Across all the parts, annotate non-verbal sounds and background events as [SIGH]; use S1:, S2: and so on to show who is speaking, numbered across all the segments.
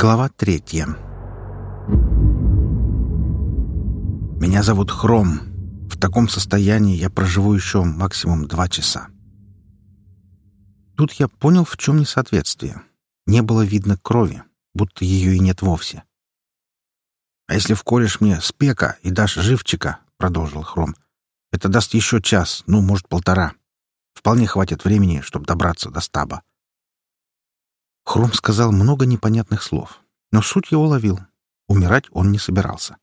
S1: Глава третья. Меня зовут Хром. В таком состоянии я проживу еще максимум два часа. Тут я понял, в чем несоответствие. Не было видно крови, будто ее и нет вовсе. «А если вколешь мне спека и дашь живчика?» — продолжил Хром. «Это даст еще час, ну, может, полтора. Вполне хватит времени, чтобы добраться до стаба». Хром сказал много непонятных слов, но суть его ловил. Умирать он не собирался.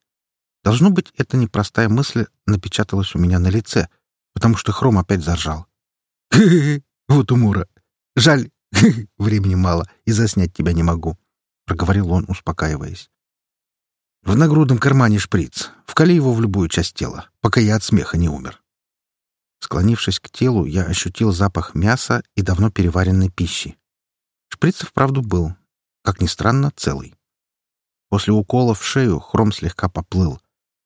S1: Должно быть, эта непростая мысль напечаталась у меня на лице, потому что Хром опять заржал. «Хе-хе-хе! [LAUGHS] Вот умора! Жаль, [LAUGHS] времени мало, и заснять тебя не могу», — проговорил он, успокаиваясь. «В нагрудном кармане шприц. Вкали его в любую часть тела, пока я от смеха не умер». Склонившись к телу, я ощутил запах мяса и давно переваренной пищи. Шприц вправду был, как ни странно, целый. После укола в шею хром слегка поплыл.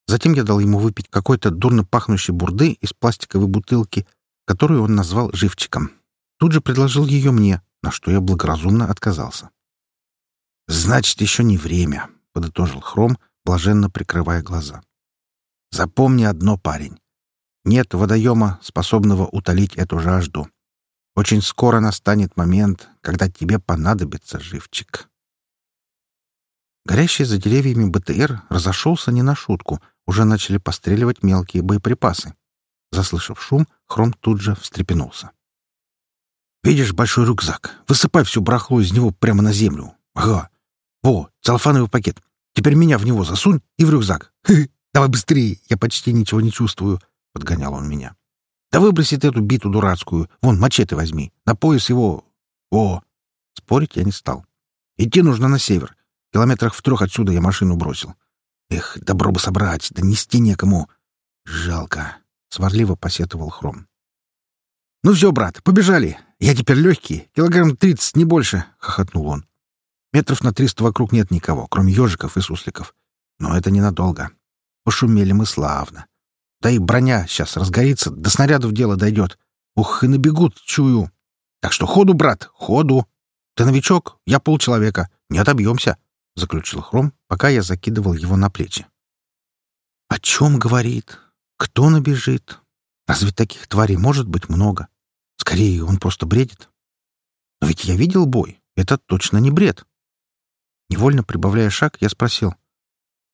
S1: Затем я дал ему выпить какой-то дурно пахнущей бурды из пластиковой бутылки, которую он назвал живчиком. Тут же предложил ее мне, на что я благоразумно отказался. «Значит, еще не время», — подытожил Хром, блаженно прикрывая глаза. «Запомни одно, парень. Нет водоема, способного утолить эту жажду. Очень скоро настанет момент, когда тебе понадобится живчик. Горящий за деревьями БТР разошелся не на шутку, уже начали постреливать мелкие боеприпасы. Заслышав шум, Хром тут же встрепенулся. «Видишь большой рюкзак? Высыпай всю барахло из него прямо на землю. Ага. Во, целлофановый пакет. Теперь меня в него засунь и в рюкзак. Хы -хы. Давай быстрее, я почти ничего не чувствую», — подгонял он меня. Да выброси ты эту биту дурацкую. Вон, мачете возьми. На пояс его... О!» Спорить я не стал. «Идти нужно на север. Километрах в трех отсюда я машину бросил. Эх, добро бы собрать, да нести некому. Жалко!» — сварливо посетовал Хром. «Ну все, брат, побежали. Я теперь легкий. Килограмм тридцать, не больше», — хохотнул он. «Метров на триста вокруг нет никого, кроме ежиков и сусликов. Но это ненадолго. Пошумели мы славно. Да и броня сейчас разгорится, до снарядов дело дойдет. Ух, и набегут, чую. Так что ходу, брат, ходу. Ты новичок, я полчеловека. Не отобьемся, — заключил Хром, пока я закидывал его на плечи. О чем говорит? Кто набежит? Разве таких тварей может быть много? Скорее, он просто бредит. Но ведь я видел бой. Это точно не бред. Невольно прибавляя шаг, я спросил.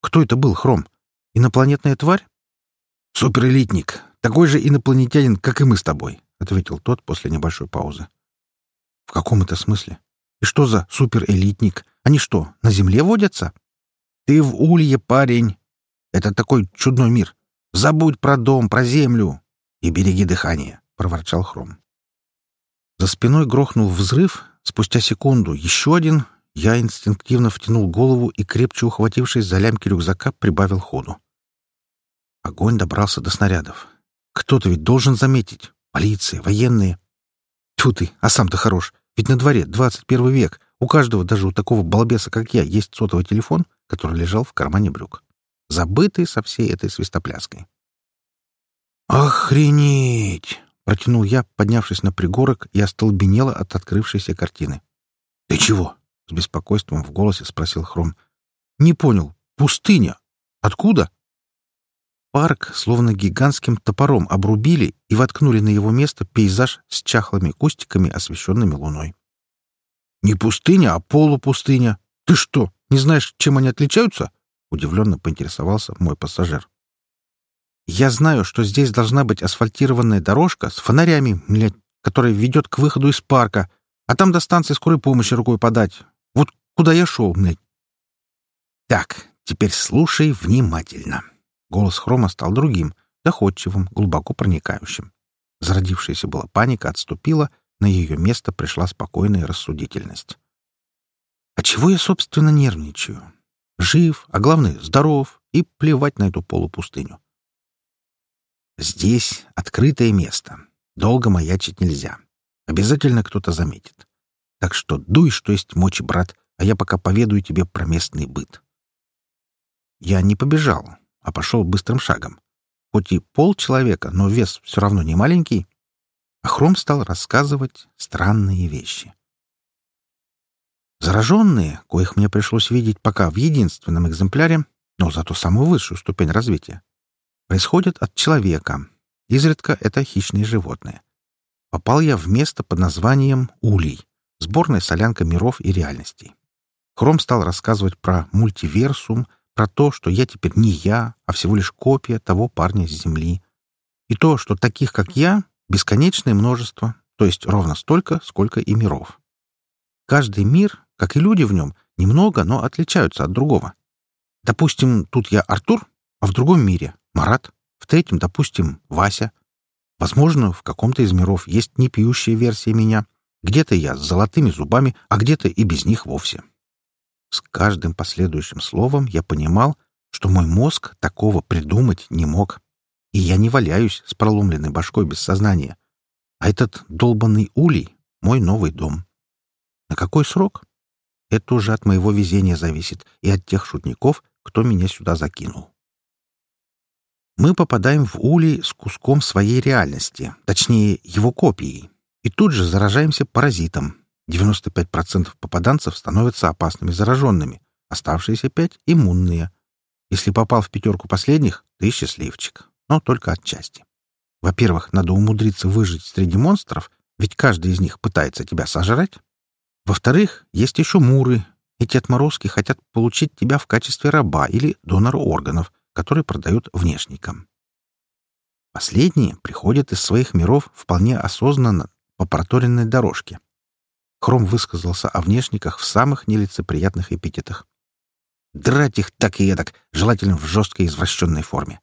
S1: Кто это был, Хром? Инопланетная тварь? «Суперэлитник. Такой же инопланетянин, как и мы с тобой», — ответил тот после небольшой паузы. «В каком это смысле? И что за суперэлитник? Они что, на Земле водятся?» «Ты в улье, парень. Это такой чудной мир. Забудь про дом, про землю и береги дыхание», — проворчал Хром. За спиной грохнул взрыв. Спустя секунду еще один. Я инстинктивно втянул голову и, крепче ухватившись за лямки рюкзака, прибавил ходу. Огонь добрался до снарядов. Кто-то ведь должен заметить. Полиция, военные. Тьфу ты, а сам-то хорош. Ведь на дворе 21 век. У каждого, даже у такого балбеса, как я, есть сотовый телефон, который лежал в кармане брюк. Забытый со всей этой свистопляской. «Охренеть!» — протянул я, поднявшись на пригорок, и остолбенело от открывшейся картины. «Ты чего?» — с беспокойством в голосе спросил Хром. «Не понял. Пустыня. Откуда?» Парк словно гигантским топором обрубили и воткнули на его место пейзаж с чахлыми кустиками, освещенными луной. «Не пустыня, а полупустыня. Ты что, не знаешь, чем они отличаются?» — удивленно поинтересовался мой пассажир. «Я знаю, что здесь должна быть асфальтированная дорожка с фонарями, блядь, которая ведет к выходу из парка, а там до станции скорой помощи рукой подать. Вот куда я шел, блядь». «Так, теперь слушай внимательно». Голос Хрома стал другим, доходчивым, глубоко проникающим. Зародившаяся была паника отступила, на ее место пришла спокойная рассудительность. А чего я, собственно, нервничаю? Жив, а главное, здоров, и плевать на эту полупустыню. Здесь открытое место. Долго маячить нельзя. Обязательно кто-то заметит. Так что дуй, что есть мочи, брат, а я пока поведаю тебе про местный быт. Я не побежал, а пошел быстрым шагом. Хоть и пол человека, но вес все равно не маленький. А Хром стал рассказывать странные вещи. Зараженные, коих мне пришлось видеть пока в единственном экземпляре, но зато самую высшую ступень развития, происходят от человека. Изредка это хищные животные. Попал я в место под названием Улей, сборная солянка миров и реальностей. Хром стал рассказывать про мультиверсум, про то, что я теперь не я, а всего лишь копия того парня с Земли. И то, что таких, как я, бесконечное множество, то есть ровно столько, сколько и миров. Каждый мир, как и люди в нем, немного, но отличаются от другого. Допустим, тут я Артур, а в другом мире — Марат, в третьем, допустим, Вася. Возможно, в каком-то из миров есть непьющая версия меня. Где-то я с золотыми зубами, а где-то и без них вовсе. С каждым последующим словом я понимал, что мой мозг такого придумать не мог. И я не валяюсь с проломленной башкой без сознания. А этот долбанный улей — мой новый дом. На какой срок? Это уже от моего везения зависит и от тех шутников, кто меня сюда закинул. Мы попадаем в улей с куском своей реальности, точнее, его копией, и тут же заражаемся паразитом, 95% попаданцев становятся опасными зараженными, оставшиеся 5 — иммунные. Если попал в пятерку последних, ты счастливчик, но только отчасти. Во-первых, надо умудриться выжить среди монстров, ведь каждый из них пытается тебя сожрать. Во-вторых, есть еще муры. Эти отморозки хотят получить тебя в качестве раба или донора органов, которые продают внешникам. Последние приходят из своих миров вполне осознанно по проторенной дорожке. Хром высказался о внешниках в самых нелицеприятных эпитетах. Драть их так и эдак, желательно в жесткой извращенной форме.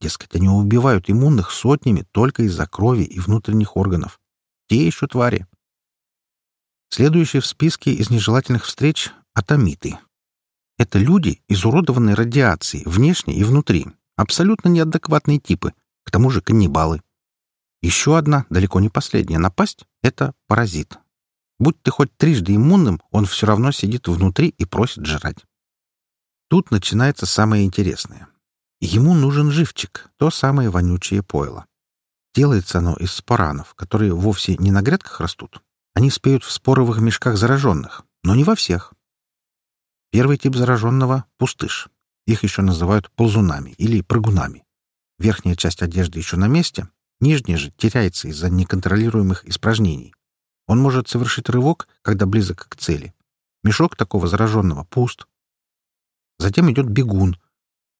S1: Дескать, они убивают иммунных сотнями только из-за крови и внутренних органов. Те еще твари. Следующие в списке из нежелательных встреч — атомиты. Это люди, изуродованные радиацией, внешне и внутри. Абсолютно неадекватные типы, к тому же каннибалы. Еще одна, далеко не последняя напасть — это паразит, Будь ты хоть трижды иммунным, он все равно сидит внутри и просит жрать. Тут начинается самое интересное. Ему нужен живчик, то самое вонючее пойло. Делается оно из споранов, которые вовсе не на грядках растут. Они спеют в споровых мешках зараженных, но не во всех. Первый тип зараженного — пустыш. Их еще называют ползунами или прыгунами. Верхняя часть одежды еще на месте, нижняя же теряется из-за неконтролируемых испражнений. Он может совершить рывок, когда близок к цели. Мешок такого зараженного пуст. Затем идет бегун.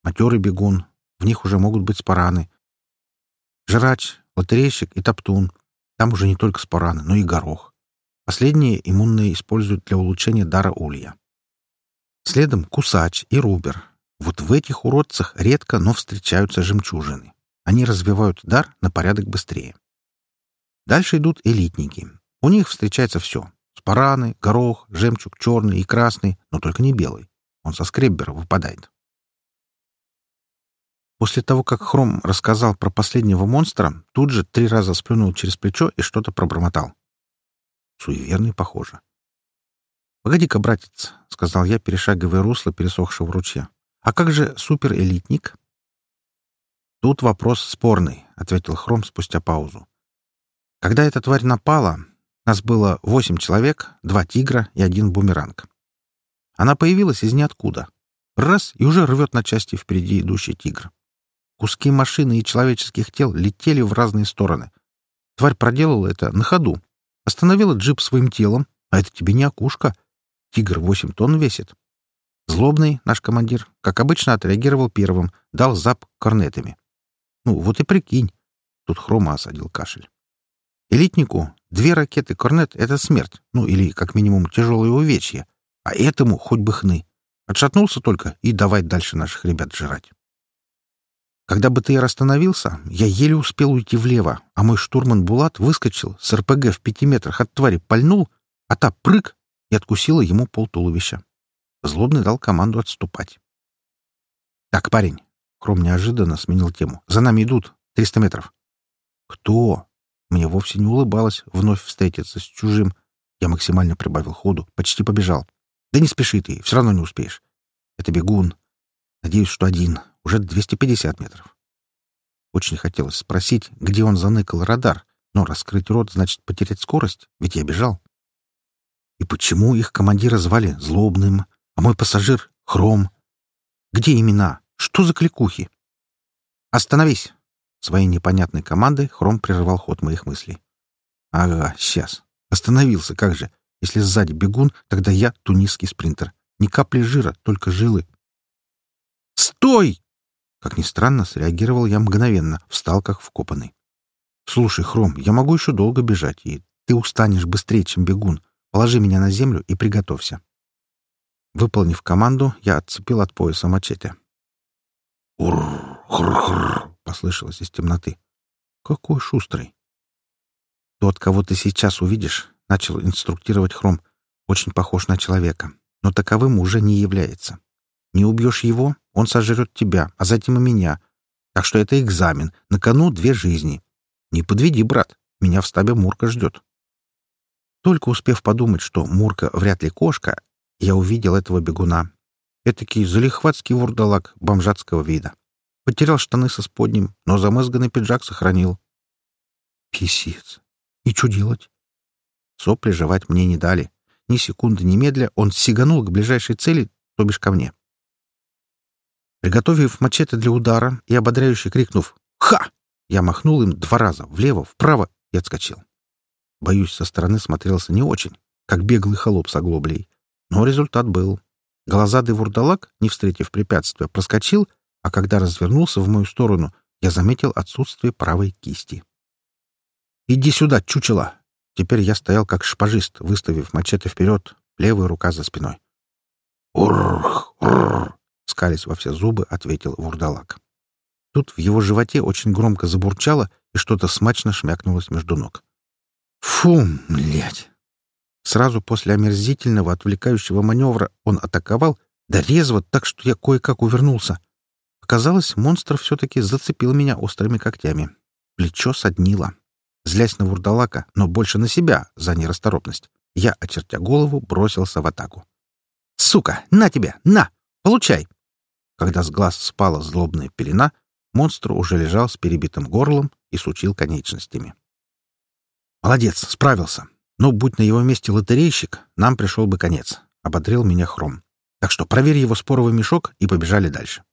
S1: Матерый бегун. В них уже могут быть спараны. Жрач, лотерейщик и топтун. Там уже не только спараны, но и горох. Последние иммунные используют для улучшения дара улья. Следом кусач и рубер. Вот в этих уродцах редко, но встречаются жемчужины. Они развивают дар на порядок быстрее. Дальше идут элитники. У них встречается все. Спараны, горох, жемчуг черный и красный, но только не белый. Он со скреббера выпадает. После того, как Хром рассказал про последнего монстра, тут же три раза сплюнул через плечо и что-то пробормотал. Суеверный, похоже. «Погоди-ка, братец», — сказал я, перешагивая русло пересохшего ручья. «А как же суперэлитник?» «Тут вопрос спорный», — ответил Хром спустя паузу. «Когда эта тварь напала, нас было восемь человек, два тигра и один бумеранг. Она появилась из ниоткуда. Раз — и уже рвет на части впереди идущий тигр. Куски машины и человеческих тел летели в разные стороны. Тварь проделала это на ходу. Остановила джип своим телом, а это тебе не окушка. Тигр восемь тонн весит. Злобный, наш командир, как обычно, отреагировал первым, дал зап корнетами. Ну, вот и прикинь. Тут Хрома осадил кашель. Элитнику две ракеты «Корнет» — это смерть, ну или, как минимум, тяжелое увечье. А этому хоть бы хны. Отшатнулся только и давай дальше наших ребят жрать. Когда БТР остановился, я еле успел уйти влево, а мой штурман Булат выскочил с РПГ в пяти метрах от твари, пальнул, а та прыг и откусила ему полтуловища. Злобный дал команду отступать. «Так, парень!» — Хром неожиданно сменил тему. «За нами идут. Триста метров». «Кто?» Мне вовсе не улыбалось вновь встретиться с чужим. Я максимально прибавил ходу, почти побежал. Да не спеши ты, все равно не успеешь. Это бегун. Надеюсь, что один. Уже 250 метров. Очень хотелось спросить, где он заныкал радар, но раскрыть рот значит потерять скорость, ведь я бежал. И почему их командира звали Злобным, а мой пассажир — Хром? Где имена? Что за кликухи? «Остановись!» Своей непонятной командой Хром прервал ход моих мыслей. «Ага, сейчас. Остановился, как же. Если сзади бегун, тогда я тунисский спринтер. Ни капли жира, только жилы». «Стой!» Как ни странно, среагировал я мгновенно, встал как вкопанный. «Слушай, Хром, я могу еще долго бежать, и ты устанешь быстрее, чем бегун. Положи меня на землю и приготовься». Выполнив команду, я отцепил от пояса мачете. «Ур-хр-хр!» — послышалось из темноты. «Какой шустрый!» «Тот, кого ты сейчас увидишь, — начал инструктировать Хром, — очень похож на человека, но таковым уже не является. Не убьешь его, он сожрет тебя, а затем и меня. Так что это экзамен. На кону две жизни. Не подведи, брат. Меня в стабе Мурка ждет. Только успев подумать, что Мурка вряд ли кошка, я увидел этого бегуна. Этакий залихватский вурдалак бомжатского вида. Потерял штаны со сподним, но замызганный пиджак сохранил. Писец. И что делать? Сопли жевать мне не дали. Ни секунды немедля он сиганул к ближайшей цели, то бишь ко мне. Приготовив мачете для удара и ободряюще крикнув «Ха!», я махнул им два раза, влево, вправо и отскочил. Боюсь, со стороны смотрелся не очень, как беглый холоп с оглоблей. Но результат был. Глазадый вурдалак, не встретив препятствия, проскочил, а когда развернулся в мою сторону, я заметил отсутствие правой кисти. «Иди сюда, чучело!» Теперь я стоял как шпажист, выставив мачете вперед, левая рука за спиной. «Уррх! Уррх!» — скались во все зубы, ответил вурдалак. Тут в его животе очень громко забурчало, и что-то смачно шмякнулось между ног. «Фу, блядь!» Сразу после омерзительного отвлекающего маневра он атаковал, да резво так, что я кое-как увернулся. Оказалось, монстр все-таки зацепил меня острыми когтями. Плечо соднило. Злясь на вурдалака, но больше на себя за нерасторопность, я, очертя голову, бросился в атаку. «Сука! На тебе! На! Получай!» Когда с глаз спала злобная пелена, монстр уже лежал с перебитым горлом и сучил конечностями. «Молодец, справился. Но будь на его месте лотерейщик, нам пришел бы конец», — ободрил меня Хром. «Так что проверь его споровый мешок и побежали дальше».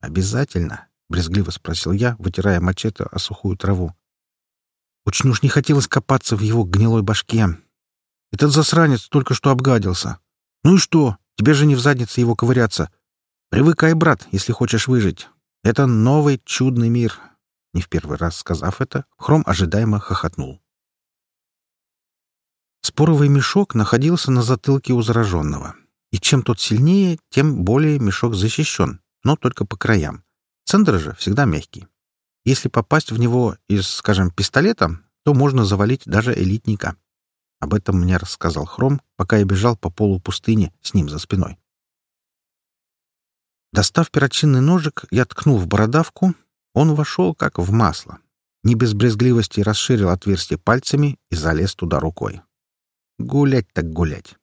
S1: «Обязательно?» — брезгливо спросил я, вытирая мачете о сухую траву. Очень уж не хотелось копаться в его гнилой башке. Этот засранец только что обгадился. Ну и что? Тебе же не в заднице его ковыряться. Привыкай, брат, если хочешь выжить. Это новый чудный мир. Не в первый раз сказав это, Хром ожидаемо хохотнул. Споровый мешок находился на затылке у зараженного. И чем тот сильнее, тем более мешок защищен, но только по краям. Центр же всегда мягкий. Если попасть в него из, скажем, пистолета, то можно завалить даже элитника. Об этом мне рассказал Хром, пока я бежал по полу пустыни с ним за спиной. Достав перочинный ножик, я ткнул в бородавку. Он вошел как в масло. Не без брезгливости расширил отверстие пальцами и залез туда рукой. Гулять так гулять.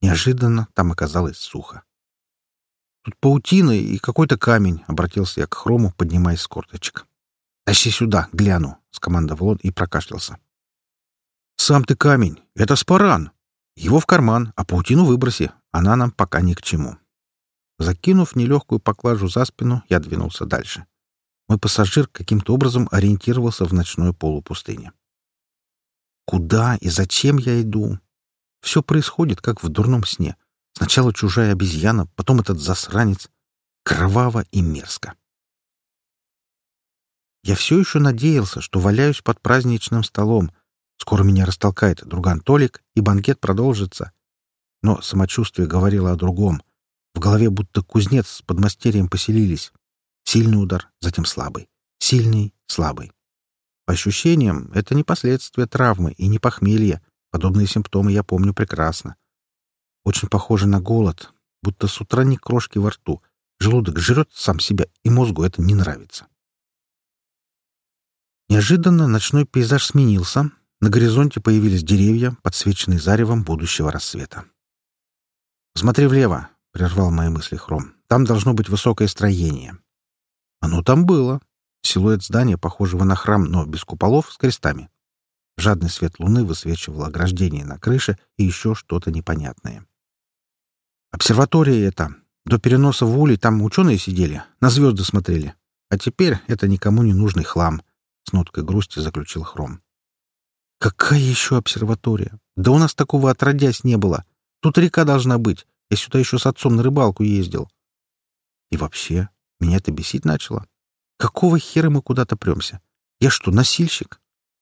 S1: Неожиданно там оказалось сухо. «Тут паутина и какой-то камень», — обратился я к Хрому, поднимаясь с корточек. «Тащи сюда, гляну», — скомандовал он и прокашлялся. «Сам ты камень. Это спаран. Его в карман, а паутину выброси. Она нам пока ни к чему». Закинув нелегкую поклажу за спину, я двинулся дальше. Мой пассажир каким-то образом ориентировался в ночной полупустыне. Куда и зачем я иду? Все происходит, как в дурном сне. Сначала чужая обезьяна, потом этот засранец. Кроваво и мерзко. Я все еще надеялся, что валяюсь под праздничным столом. Скоро меня растолкает друган Толик, и банкет продолжится. Но самочувствие говорило о другом. В голове будто кузнец с подмастерьем поселились. Сильный удар, затем слабый. Сильный, слабый. По ощущениям, это не последствия травмы и не похмелья. Подобные симптомы я помню прекрасно. Очень похоже на голод, будто с утра ни крошки во рту. Желудок жрет сам себя, и мозгу это не нравится. Неожиданно ночной пейзаж сменился. На горизонте появились деревья, подсвеченные заревом будущего рассвета. «Смотри влево», прервал мои мысли Хром. «Там должно быть высокое строение». Оно там было. Силуэт здания, похожего на храм, но без куполов, с крестами. Жадный свет луны высвечивал ограждение на крыше и еще что-то непонятное. «Обсерватория это. До переноса в Улей там ученые сидели, на звезды смотрели. А теперь это никому не нужный хлам», — с ноткой грусти заключил Хром. «Какая еще обсерватория? Да у нас такого отродясь не было. Тут река должна быть. Я сюда еще с отцом на рыбалку ездил». «И вообще, меня это бесить начало. Какого хера мы куда-то премся? Я что, носильщик?»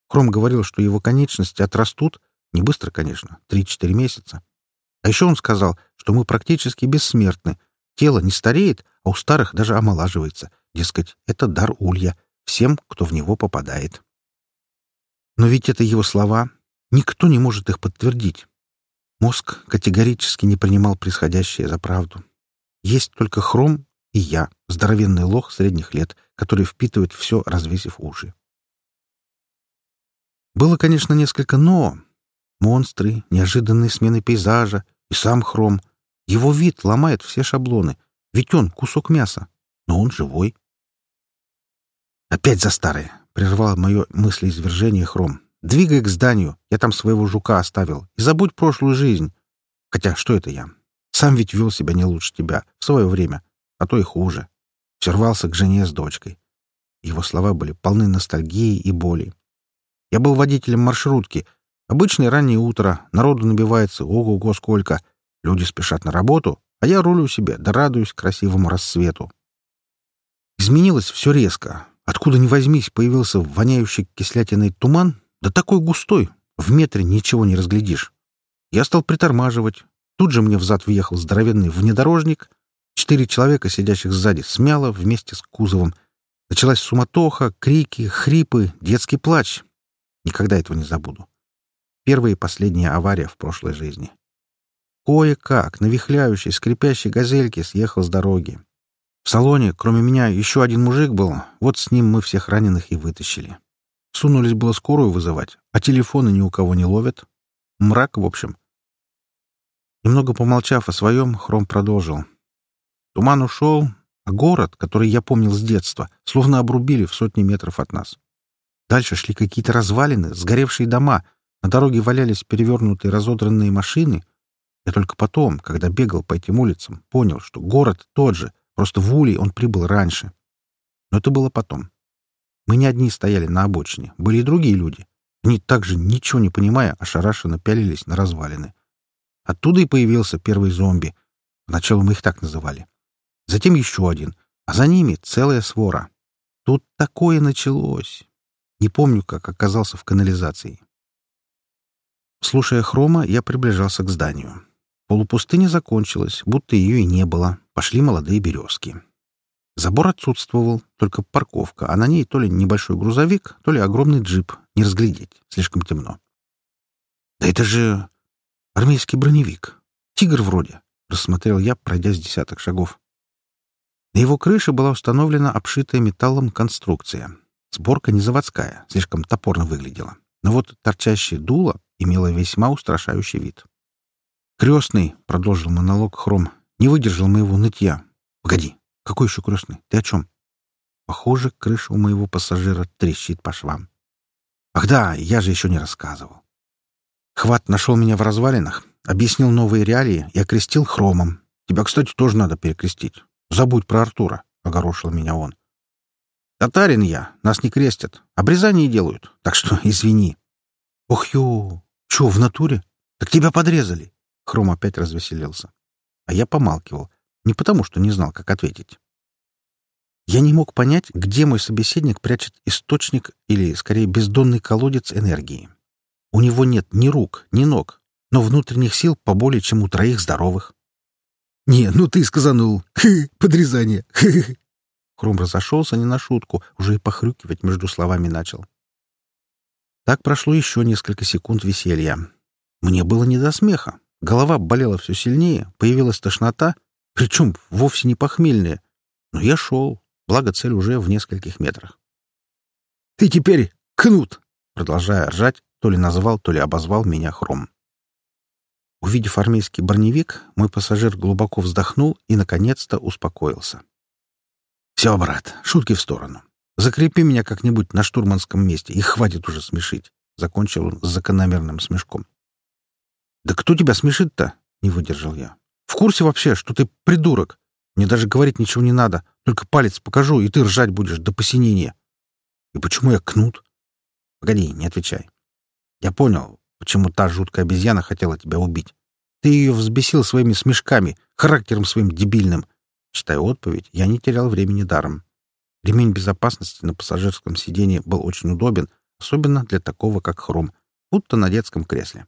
S1: Хром говорил, что его конечности отрастут, не быстро, конечно, три-четыре месяца. А еще он сказал, что мы практически бессмертны. Тело не стареет, а у старых даже омолаживается. Дескать, это дар улья всем, кто в него попадает. Но ведь это его слова. Никто не может их подтвердить. Мозг категорически не принимал происходящее за правду. Есть только хром и я, здоровенный лох средних лет, который впитывает все, развесив уши. Было, конечно, несколько «но». Монстры, неожиданные смены пейзажа и сам хром. Его вид ломает все шаблоны. Ведь он кусок мяса, но он живой. «Опять за старое!» — прервал мое мыслеизвержение хром. «Двигай к зданию, я там своего жука оставил, и забудь прошлую жизнь. Хотя что это я? Сам ведь вел себя не лучше тебя в свое время, а то и хуже. Все рвался к жене с дочкой. Его слова были полны ностальгии и боли. Я был водителем маршрутки. Обычное раннее утро, народу набивается ого-го сколько. Люди спешат на работу, а я рулю себе, да радуюсь красивому рассвету. Изменилось все резко. Откуда ни возьмись, появился воняющий кислятиной туман, да такой густой, в метре ничего не разглядишь. Я стал притормаживать. Тут же мне взад въехал здоровенный внедорожник. Четыре человека, сидящих сзади, смяло вместе с кузовом. Началась суматоха, крики, хрипы, детский плач. Никогда этого не забуду. Первая и последняя авария в прошлой жизни. Кое-как на вихляющей, скрипящей газельке съехал с дороги. В салоне, кроме меня, еще один мужик был. Вот с ним мы всех раненых и вытащили. Сунулись было скорую вызывать, а телефоны ни у кого не ловят. Мрак, в общем. Немного помолчав о своем, Хром продолжил. Туман ушел, а город, который я помнил с детства, словно обрубили в сотни метров от нас. Дальше шли какие-то развалины, сгоревшие дома. На дороге валялись перевернутые разодранные машины. Я только потом, когда бегал по этим улицам, понял, что город тот же, просто в Улей он прибыл раньше. Но это было потом. Мы не одни стояли на обочине, были и другие люди. Они также, ничего не понимая, ошарашенно пялились на развалины. Оттуда и появился первый зомби. Вначалу мы их так называли. Затем еще один, а за ними целая свора. Тут такое началось. Не помню, как оказался в канализации. Слушая хрома, я приближался к зданию. Полупустыня закончилась, будто ее и не было. Пошли молодые березки. Забор отсутствовал, только парковка, а на ней то ли небольшой грузовик, то ли огромный джип. Не разглядеть, слишком темно. «Да это же армейский броневик. Тигр вроде», — рассмотрел я, пройдя с десяток шагов. На его крыше была установлена обшитая металлом конструкция. Сборка не заводская, слишком топорно выглядела. Но вот торчащее дуло имело весьма устрашающий вид. «Крестный», — продолжил монолог Хром, — «не выдержал моего нытья. Погоди, какой еще крестный? Ты о чем?» Похоже, крыша у моего пассажира трещит по швам. Ах да, я же еще не рассказывал. Хват нашел меня в развалинах, объяснил новые реалии и окрестил хромом. Тебя, кстати, тоже надо перекрестить. Забудь про Артура, — огорошил меня он. Татарин я, нас не крестят. Обрезание делают, так что [LAUGHS] извини. Ох, ё, чё, в натуре? Так тебя подрезали. Хром опять развеселился. А я помалкивал, не потому, что не знал, как ответить. Я не мог понять, где мой собеседник прячет источник или, скорее, бездонный колодец энергии. У него нет ни рук, ни ног, но внутренних сил поболее, чем у троих здоровых. «Не, ну ты сказанул. [LAUGHS] Подрезание. Хром разошелся не на шутку, уже и похрюкивать между словами начал. Так прошло еще несколько секунд веселья. Мне было не до смеха. Голова болела все сильнее, появилась тошнота, причем вовсе не похмельная. Но я шел, благо цель уже в нескольких метрах. «Ты теперь кнут!» Продолжая ржать, то ли назвал, то ли обозвал меня Хром. Увидев армейский броневик, мой пассажир глубоко вздохнул и, наконец-то, успокоился. «Все, брат, шутки в сторону. Закрепи меня как-нибудь на штурманском месте, и хватит уже смешить. — закончил он с закономерным смешком. «Да кто тебя смешит-то?» — не выдержал я. «В курсе вообще, что ты придурок? Мне даже говорить ничего не надо, только палец покажу, и ты ржать будешь до посинения. И почему я кнут?» «Погоди, не отвечай. Я понял, почему та жуткая обезьяна хотела тебя убить. Ты ее взбесил своими смешками, характером своим дебильным. Читая отповедь, я не терял времени даром. Ремень безопасности на пассажирском сиденье был очень удобен, особенно для такого, как Хром, будто на детском кресле.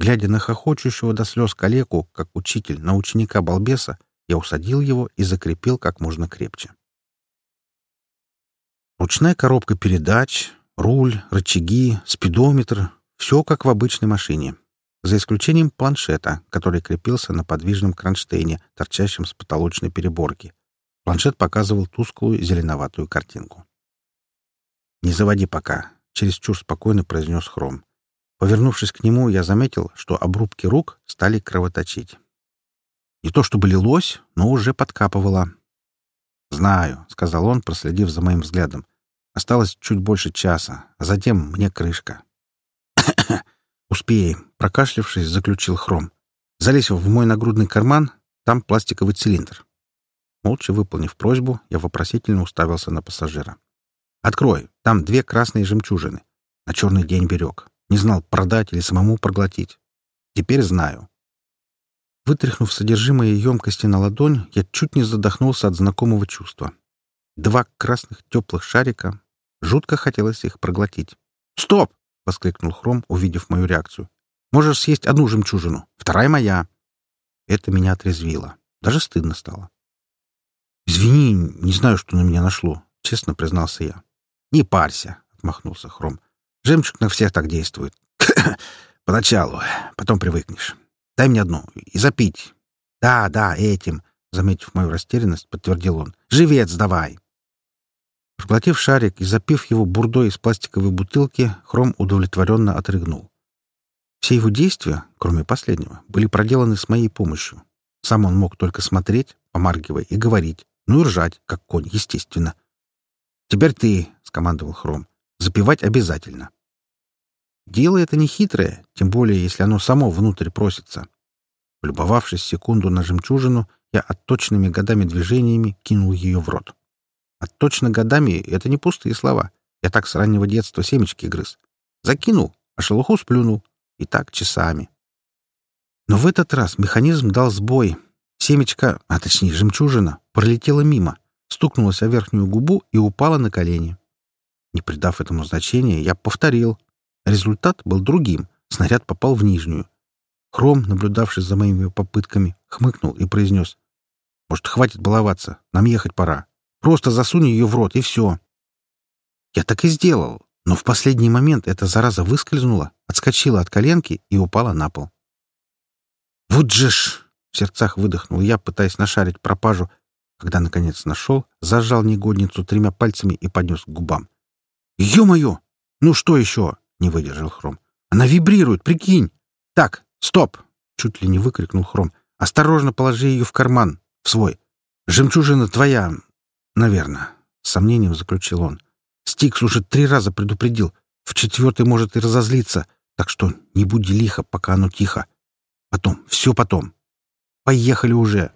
S1: Глядя на хохочущего до слез калеку, как учитель на ученика-балбеса, я усадил его и закрепил как можно крепче. Ручная коробка передач, руль, рычаги, спидометр — все как в обычной машине, за исключением планшета, который крепился на подвижном кронштейне, торчащем с потолочной переборки. Планшет показывал тусклую зеленоватую картинку. «Не заводи пока», — чересчур спокойно произнес Хром. Повернувшись к нему, я заметил, что обрубки рук стали кровоточить. Не то чтобы лилось, но уже подкапывало. «Знаю», — сказал он, проследив за моим взглядом. «Осталось чуть больше часа, а затем мне крышка». «Успеем», — прокашлявшись, заключил Хром. «Залезь в мой нагрудный карман, там пластиковый цилиндр». Молча выполнив просьбу, я вопросительно уставился на пассажира. «Открой, там две красные жемчужины. На черный день берег. Не знал, продать или самому проглотить. Теперь знаю». Вытряхнув содержимое емкости на ладонь, я чуть не задохнулся от знакомого чувства. Два красных теплых шарика. Жутко хотелось их проглотить. «Стоп!» — воскликнул Хром, увидев мою реакцию. «Можешь съесть одну жемчужину. Вторая моя». Это меня отрезвило. Даже стыдно стало. «Извини, не знаю, что на меня нашло», — честно признался я. «Не парься», — отмахнулся Хром. «Жемчуг на всех так действует. [COUGHS] Поначалу, потом привыкнешь. Дай мне одну и запить». «Да, да, этим», — заметив мою растерянность, подтвердил он. «Живец давай». Проглотив шарик и запив его бурдой из пластиковой бутылки, Хром удовлетворенно отрыгнул. Все его действия, кроме последнего, были проделаны с моей помощью. Сам он мог только смотреть, помаргивая, и говорить, ну и ржать, как конь, естественно. «Теперь ты», — скомандовал Хром, — «запивать обязательно». Дело это не хитрое, тем более, если оно само внутрь просится. Полюбовавшись секунду на жемчужину, я отточенными годами движениями кинул ее в рот. А точно годами — это не пустые слова. Я так с раннего детства семечки грыз. Закинул, а шелуху сплюнул. И так часами. Но в этот раз механизм дал сбой. Семечко, а точнее жемчужина, пролетела мимо, стукнулась о верхнюю губу и упала на колени. Не придав этому значения, я повторил. Результат был другим. Снаряд попал в нижнюю. Хром, наблюдавший за моими попытками, хмыкнул и произнес. «Может, хватит баловаться? Нам ехать пора». Просто засунь ее в рот, и все. Я так и сделал, но в последний момент эта зараза выскользнула, отскочила от коленки и упала на пол. «Вот же ж!» — в сердцах выдохнул я, пытаясь нашарить пропажу, когда, наконец, нашел, зажал негодницу тремя пальцами и поднес к губам. «Ё-моё! Ну что еще?» — не выдержал Хром. «Она вибрирует, прикинь!» «Так, стоп!» — чуть ли не выкрикнул Хром. «Осторожно положи ее в карман, в свой. Жемчужина твоя, «Наверное», — сомнением заключил он. «Стикс уже три раза предупредил. В четвертый может и разозлиться, так что не буди лихо, пока оно тихо. Потом, все потом. Поехали уже!»